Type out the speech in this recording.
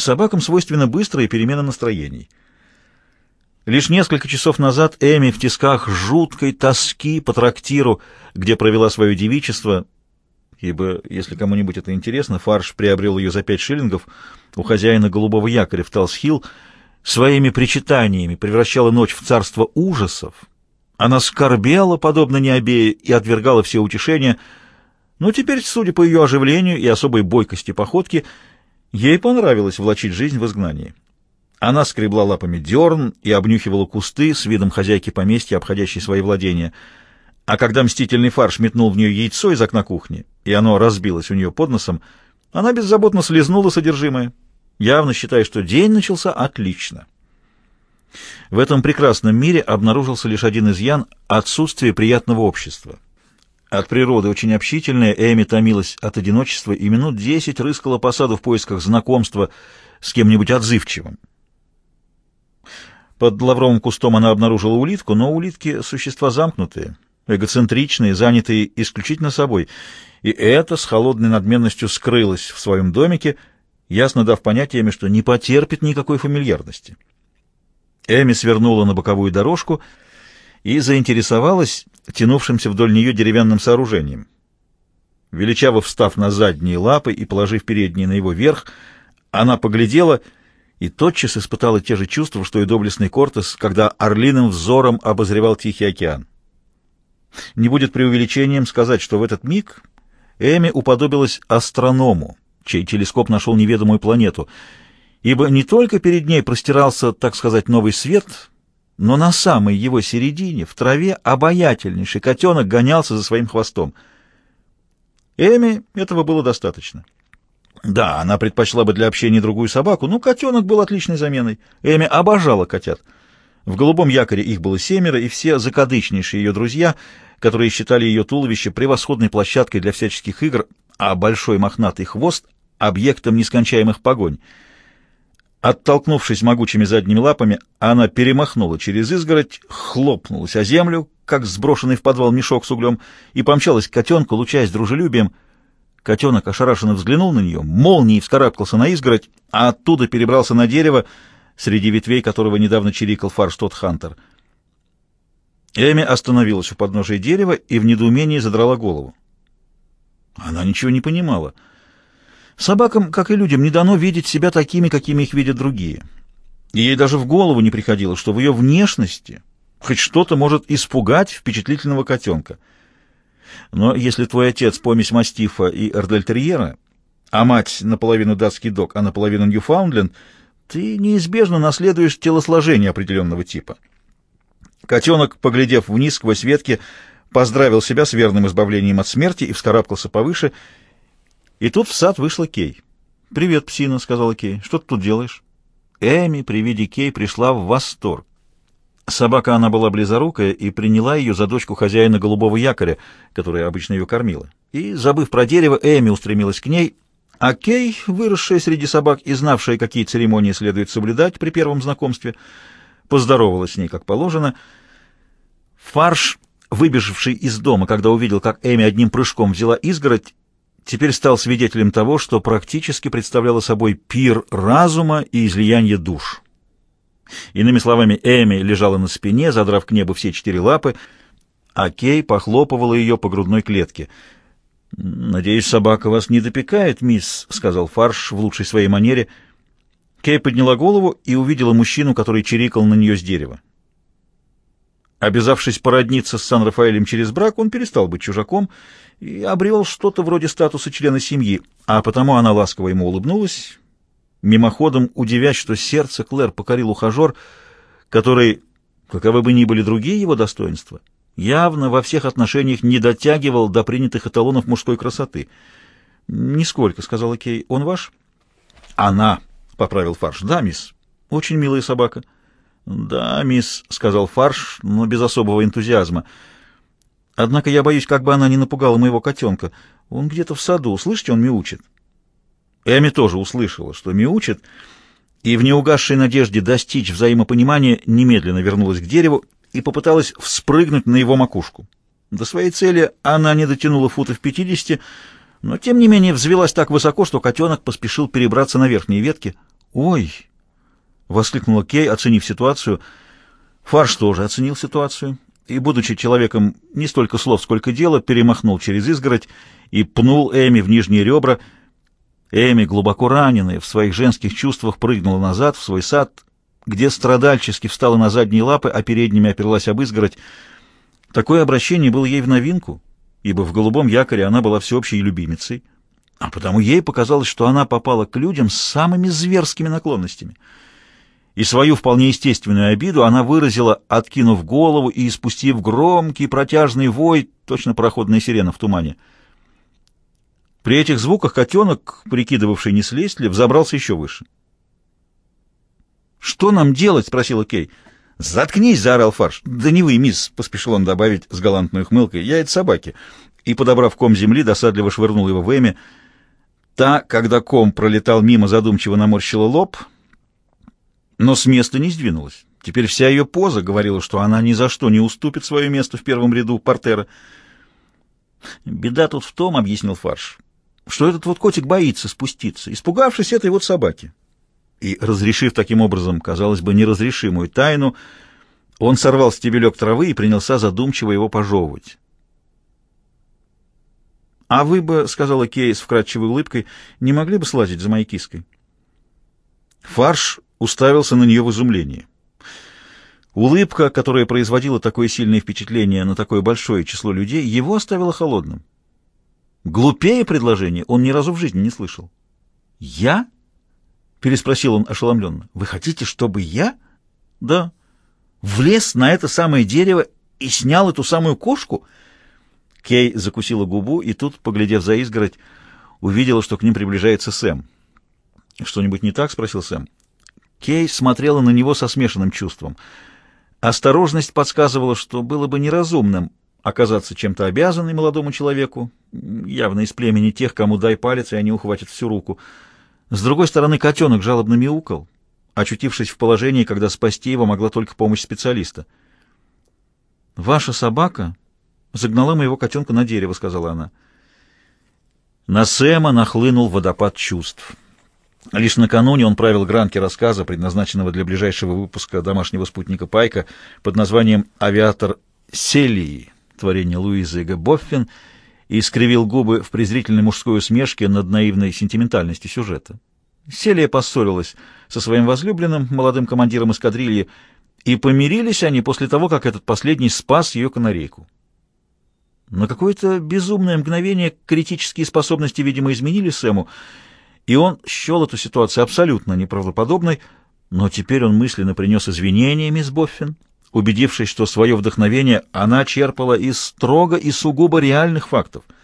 Собакам свойственна быстрая перемена настроений. Лишь несколько часов назад Эми в тисках жуткой тоски по трактиру, где провела свое девичество, ибо, если кому-нибудь это интересно, Фарш приобрел ее за пять шиллингов у хозяина голубого якоря в Талсхилл, своими причитаниями превращала ночь в царство ужасов. Она скорбела, подобно Необее, и отвергала все утешения, но теперь, судя по ее оживлению и особой бойкости походки, ей понравилось влачить жизнь в изгнании. Она скребла лапами дерн и обнюхивала кусты с видом хозяйки поместья, обходящей свои владения. А когда мстительный фарш метнул в нее яйцо из окна кухни, и оно разбилось у нее под носом, она беззаботно слезнула содержимое, явно считая, что день начался отлично. В этом прекрасном мире обнаружился лишь один изъян — отсутствие приятного общества. От природы очень общительная, Эми томилась от одиночества и минут десять рыскала по саду в поисках знакомства с кем-нибудь отзывчивым. Под лавровым кустом она обнаружила улитку, но улитки — существа замкнутые, эгоцентричные, занятые исключительно собой, и это с холодной надменностью скрылось в своем домике, ясно дав понять Эми, что не потерпит никакой фамильярности. Эми свернула на боковую дорожку и заинтересовалась тянувшимся вдоль нее деревянным сооружением. Величаво встав на задние лапы и положив передние на его верх, она поглядела — и тотчас испытала те же чувства, что и доблестный Кортес, когда орлиным взором обозревал Тихий океан. Не будет преувеличением сказать, что в этот миг Эми уподобилась астроному, чей телескоп нашел неведомую планету, ибо не только перед ней простирался, так сказать, новый свет, но на самой его середине, в траве, обаятельнейший котенок гонялся за своим хвостом. Эми этого было достаточно. Да, она предпочла бы для общения другую собаку, но котенок был отличной заменой. Эми обожала котят. В голубом якоре их было семеро, и все закадычнейшие ее друзья, которые считали ее туловище превосходной площадкой для всяческих игр, а большой мохнатый хвост — объектом нескончаемых погонь. Оттолкнувшись могучими задними лапами, она перемахнула через изгородь, хлопнулась о землю, как сброшенный в подвал мешок с углем, и помчалась к котенку, лучаясь дружелюбием — Котенок ошарашенно взглянул на нее, молнией вскарабкался на изгородь, а оттуда перебрался на дерево, среди ветвей которого недавно чирикал Фарштот Хантер. Эми остановилась у подножия дерева и в недоумении задрала голову. Она ничего не понимала. Собакам, как и людям, не дано видеть себя такими, какими их видят другие. И ей даже в голову не приходило, что в ее внешности хоть что-то может испугать впечатлительного котенка — но если твой отец помесь мастифа и эрдельтерьера, а мать наполовину датский дог, а наполовину ньюфаундленд, ты неизбежно наследуешь телосложение определенного типа. Котенок, поглядев вниз сквозь ветки, поздравил себя с верным избавлением от смерти и вскарабкался повыше. И тут в сад вышла Кей. «Привет, псина», — сказала Кей. «Что ты тут делаешь?» Эми при виде Кей пришла в восторг. Собака она была близорукая и приняла ее за дочку хозяина голубого якоря, которая обычно ее кормила. И, забыв про дерево, Эми устремилась к ней, а Кей, выросшая среди собак и знавшая, какие церемонии следует соблюдать при первом знакомстве, поздоровалась с ней, как положено. Фарш, выбежавший из дома, когда увидел, как Эми одним прыжком взяла изгородь, теперь стал свидетелем того, что практически представляло собой пир разума и излияние душ. Иными словами, Эми лежала на спине, задрав к небу все четыре лапы, а Кей похлопывала ее по грудной клетке. «Надеюсь, собака вас не допекает, мисс», — сказал Фарш в лучшей своей манере. Кей подняла голову и увидела мужчину, который чирикал на нее с дерева. Обязавшись породниться с Сан-Рафаэлем через брак, он перестал быть чужаком и обрел что-то вроде статуса члена семьи, а потому она ласково ему улыбнулась мимоходом удивясь, что сердце Клэр покорил ухажер, который, каковы бы ни были другие его достоинства, явно во всех отношениях не дотягивал до принятых эталонов мужской красоты. «Нисколько», — сказала Кей. «Он ваш?» «Она», — поправил Фарш. «Да, мисс. Очень милая собака». «Да, мисс», — сказал Фарш, но без особого энтузиазма. «Однако я боюсь, как бы она не напугала моего котенка. Он где-то в саду. Слышите, он мяучит». Эми тоже услышала, что мяучит, и в неугасшей надежде достичь взаимопонимания немедленно вернулась к дереву и попыталась вспрыгнуть на его макушку. До своей цели она не дотянула футов пятидесяти, но тем не менее взвелась так высоко, что котенок поспешил перебраться на верхние ветки. «Ой!» — воскликнула Кей, оценив ситуацию. Фарш тоже оценил ситуацию и, будучи человеком не столько слов, сколько дела, перемахнул через изгородь и пнул Эми в нижние ребра. Эми, глубоко раненая, в своих женских чувствах прыгнула назад в свой сад, где страдальчески встала на задние лапы, а передними оперлась об изгородь. Такое обращение было ей в новинку, ибо в голубом якоре она была всеобщей любимицей, а потому ей показалось, что она попала к людям с самыми зверскими наклонностями. И свою вполне естественную обиду она выразила, откинув голову и испустив громкий протяжный вой, точно проходная сирена в тумане. При этих звуках котенок, прикидывавший, не слезть ли, взобрался еще выше. «Что нам делать?» — спросила Кей. «Заткнись!» — заорал Фарш. «Да не вы, мисс!» — поспешил он добавить с галантной ухмылкой. «Я это собаки!» И, подобрав ком земли, досадливо швырнул его в Эми. Та, когда ком пролетал мимо, задумчиво наморщила лоб, но с места не сдвинулась. Теперь вся ее поза говорила, что она ни за что не уступит свое место в первом ряду портера. «Беда тут в том, — объяснил Фарш, — что этот вот котик боится спуститься, испугавшись этой вот собаки и, разрешив таким образом, казалось бы, неразрешимую тайну, он сорвал стебелек травы и принялся задумчиво его пожевывать. «А вы бы, — сказала Кей с вкрадчивой улыбкой, — не могли бы слазить за моей киской?» Фарш уставился на нее в изумлении. Улыбка, которая производила такое сильное впечатление на такое большое число людей, его оставила холодным. Глупее предложение он ни разу в жизни не слышал. «Я?» — переспросил он ошеломленно. «Вы хотите, чтобы я?» «Да». «Влез на это самое дерево и снял эту самую кошку?» Кей закусила губу и тут, поглядев за изгородь, увидела, что к ним приближается Сэм. «Что-нибудь не так?» — спросил Сэм. Кей смотрела на него со смешанным чувством. Осторожность подсказывала, что было бы неразумным оказаться чем-то обязанной молодому человеку, явно из племени тех, кому дай палец, и они ухватят всю руку — с другой стороны, котенок жалобно мяукал, очутившись в положении, когда спасти его могла только помощь специалиста. «Ваша собака загнала моего котенка на дерево», — сказала она. На Сэма нахлынул водопад чувств. Лишь накануне он правил гранки рассказа, предназначенного для ближайшего выпуска домашнего спутника Пайка под названием «Авиатор Селии», творение Луизы Г. Боффин — и искривил губы в презрительной мужской усмешке над наивной сентиментальностью сюжета. Селия поссорилась со своим возлюбленным, молодым командиром эскадрильи, и помирились они после того, как этот последний спас ее канарейку. На какое-то безумное мгновение критические способности, видимо, изменили Сэму, и он счел эту ситуацию абсолютно неправдоподобной, но теперь он мысленно принес извинения мисс Боффин, убедившись, что свое вдохновение она черпала из строго и сугубо реальных фактов —